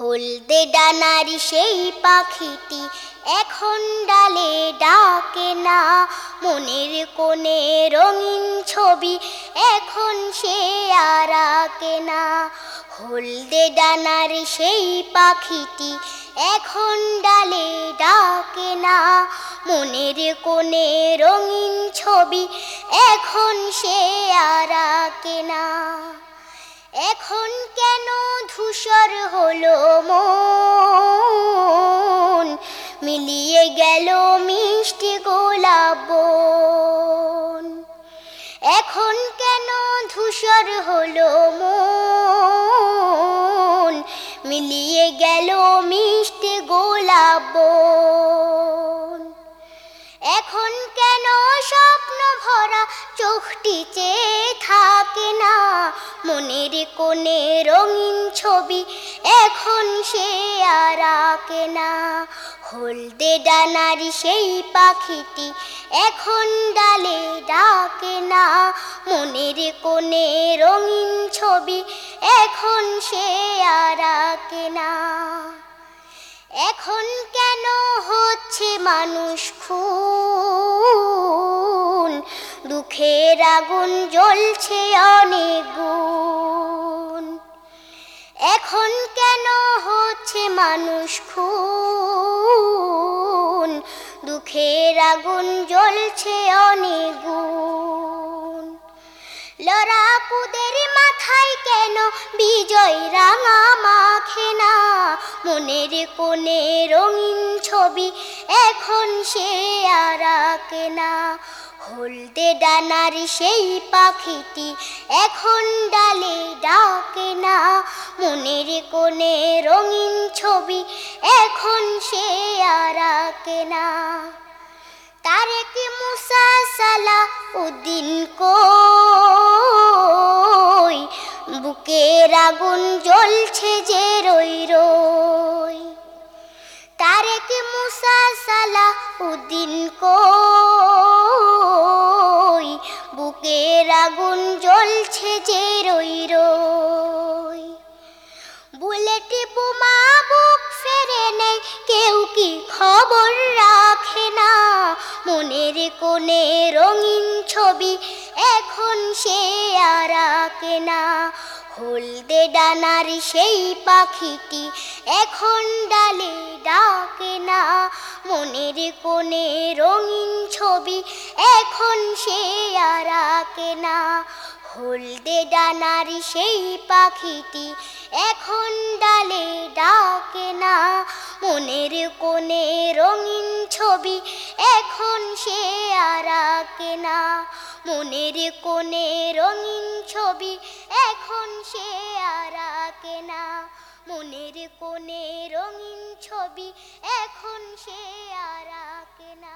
হলদে ডানার সেই পাখিটি এখন ডালে ডাকে না। মনের কোণে রঙিন ছবি এখন সে আর আঁকে না। হলদে ডানার সেই পাখিটি এখন ডালে ডাকে না। মনের কোণে রঙিন ছবি এখন সে আর আঁকে না। এখন কেন ধূসর হলো মন? মিলিয়ে গেল মিষ্টি গোলাপ এখন কেন ধূসর হলো মন? মিলিয়ে গেল মিষ্টি গোলাপ এখন কেন স্বপ্ন ভরা চোখটি চেয়ে থাকে না? মনের কোণে রঙিন ছবি, এখন সে আর আঁকে না। হলদে ডানার সেই পাখিটি, এখন ডালে ডাকে না। মনের কোণে রঙিন ছবি, এখন সে আর আঁকে না। এখন কেন হচ্ছে মানুষ খুন দুঃখের আগুন জ্বলছে অনেক গুণ। এখন কেন হচ্ছে মানুষ খুন? দুঃখের আগুন জ্বলছে অনেক গুণ। লড়াকুদের মাথায় কেন বিজয় রাঙা মাখে না? মনের কোণে রঙিন ছবি এখন সে আর আঁকে না। হলদে ডানার সেই পাখিটি এখন ডালে ডাকে না। মনের কোণে রঙিন ছবি এখন সে আর আঁকে না। তারেক মুসা সালা উদ্দিন কই? বুকের আগুন জ্বলছে যে রই রই। তারেক মুসা সালা উদ্দিন কই? আগুন জ্বলছে যে রই রই। বুলেট বোমা বুক ফেরে নেই কেউ কি খবর রাখে না। মনের কোণে রঙিন ছবি, এখন সে আর আঁকে না। হলদে ডানার সেই পাখিটি, এখন ডালে ডাকে না। মনের কোণে রঙিন ছবি, এখন সে আর আঁকে না। হলদে ডানার সেই পাখিটি এখন ডালে ডাকে না। মনের কোণে রঙিন ছবি, এখন সে আর আঁকে না। মনের কোণে রঙিন ছবি, এখন সে আর আঁকে না। মনের কোণে রঙিন ছবি, এখন সে আর আঁকে না।